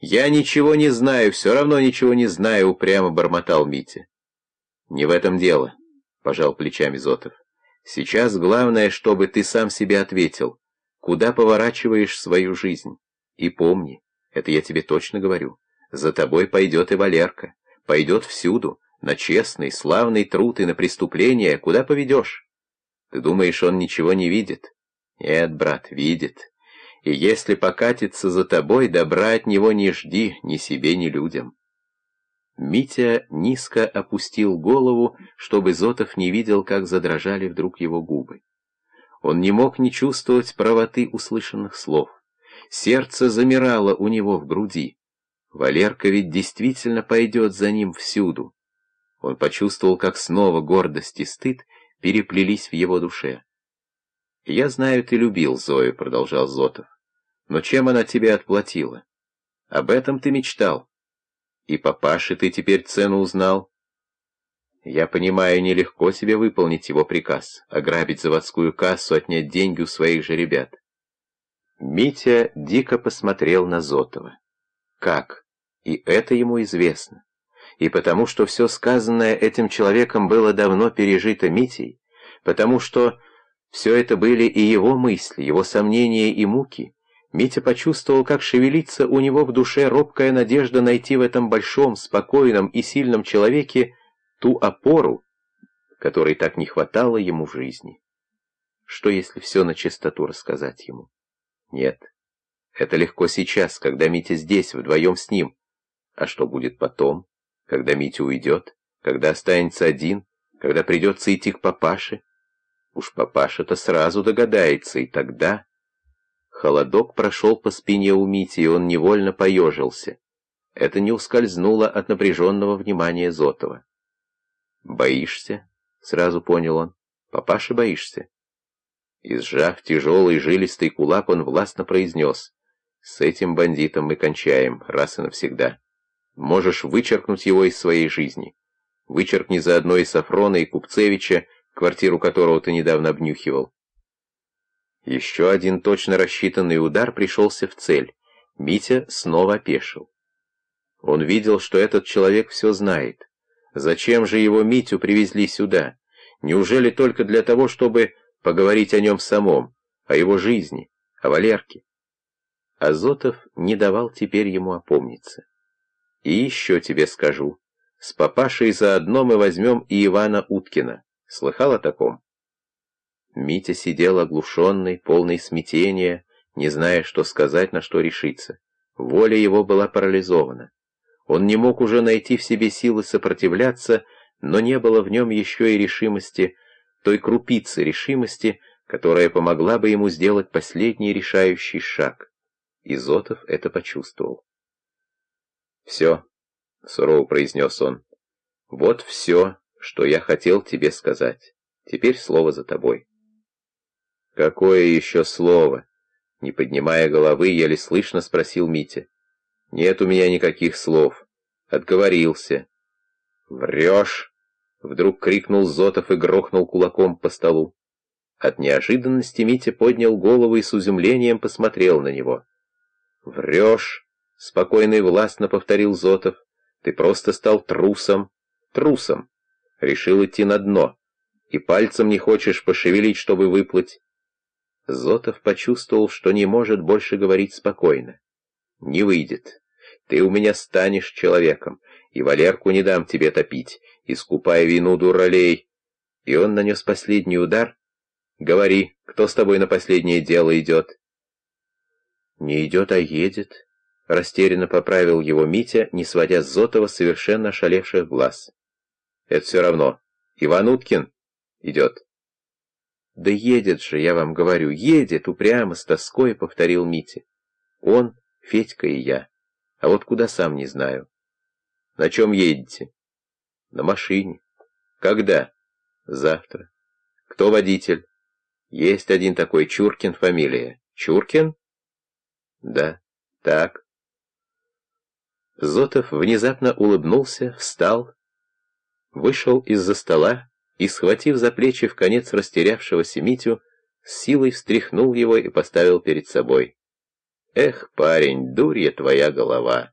«Я ничего не знаю, все равно ничего не знаю», — упрямо бормотал Митя. «Не в этом дело», — пожал плечами Зотов. «Сейчас главное, чтобы ты сам себе ответил, куда поворачиваешь свою жизнь. И помни, это я тебе точно говорю, за тобой пойдет и Валерка, пойдет всюду, на честный, славный труд и на преступление, куда поведешь. Ты думаешь, он ничего не видит? Нет, брат, видит. И если покатится за тобой, добра от него не жди ни себе, ни людям. Митя низко опустил голову, чтобы Зотов не видел, как задрожали вдруг его губы. Он не мог не чувствовать правоты услышанных слов. Сердце замирало у него в груди. Валерка ведь действительно пойдет за ним всюду. Он почувствовал, как снова гордость и стыд переплелись в его душе. «Я знаю, ты любил Зою», — продолжал Зотов. «Но чем она тебе отплатила? Об этом ты мечтал. И папаше ты теперь цену узнал. Я понимаю, нелегко себе выполнить его приказ, ограбить заводскую кассу, отнять деньги у своих же ребят». Митя дико посмотрел на Зотова. «Как? И это ему известно и потому что все сказанное этим человеком было давно пережито Митей, потому что все это были и его мысли, его сомнения и муки, Митя почувствовал, как шевелится у него в душе робкая надежда найти в этом большом, спокойном и сильном человеке ту опору, которой так не хватало ему в жизни. Что, если все на чистоту рассказать ему? Нет. Это легко сейчас, когда Митя здесь, вдвоем с ним. А что будет потом? когда Митя уйдет, когда останется один, когда придется идти к папаше. Уж папаша-то сразу догадается, и тогда... Холодок прошел по спине у Мити, и он невольно поежился. Это не ускользнуло от напряженного внимания Зотова. «Боишься?» — сразу понял он. «Папаша боишься?» И сжав тяжелый жилистый кулак, он властно произнес. «С этим бандитом мы кончаем, раз и навсегда». Можешь вычеркнуть его из своей жизни. Вычеркни заодно и Сафрона, и Купцевича, квартиру которого ты недавно обнюхивал. Еще один точно рассчитанный удар пришелся в цель. Митя снова опешил. Он видел, что этот человек все знает. Зачем же его Митю привезли сюда? Неужели только для того, чтобы поговорить о нем самом, о его жизни, о Валерке? Азотов не давал теперь ему опомниться. И еще тебе скажу. С папашей заодно мы возьмем и Ивана Уткина. Слыхал о таком? Митя сидел оглушенный, полный смятения, не зная, что сказать, на что решиться. Воля его была парализована. Он не мог уже найти в себе силы сопротивляться, но не было в нем еще и решимости, той крупицы решимости, которая помогла бы ему сделать последний решающий шаг. Изотов это почувствовал. «Все», — сурово произнес он, — «вот все, что я хотел тебе сказать. Теперь слово за тобой». «Какое еще слово?» Не поднимая головы, еле слышно спросил Митя. «Нет у меня никаких слов. Отговорился». «Врешь!» — вдруг крикнул Зотов и грохнул кулаком по столу. От неожиданности Митя поднял голову и с изумлением посмотрел на него. «Врешь!» — спокойно и властно повторил Зотов. «Ты просто стал трусом, трусом. Решил идти на дно. И пальцем не хочешь пошевелить, чтобы выплыть». Зотов почувствовал, что не может больше говорить спокойно. «Не выйдет. Ты у меня станешь человеком, и Валерку не дам тебе топить, искупая вину дуралей». И он нанес последний удар. «Говори, кто с тобой на последнее дело идет?» «Не идет, а едет», Растерянно поправил его Митя, не сводя с Зотова совершенно шалевших глаз. «Это все равно. Иван Уткин идет». «Да едет же, я вам говорю, едет!» — упрямо с тоской повторил Митя. «Он, Федька и я. А вот куда сам не знаю». «На чем едете?» «На машине». «Когда?» «Завтра». «Кто водитель?» «Есть один такой, Чуркин фамилия». «Чуркин?» «Да». «Так». Зотов внезапно улыбнулся, встал, вышел из-за стола и, схватив за плечи в конец растерявшегося Митю, с силой встряхнул его и поставил перед собой. Эх, парень, дурья твоя голова.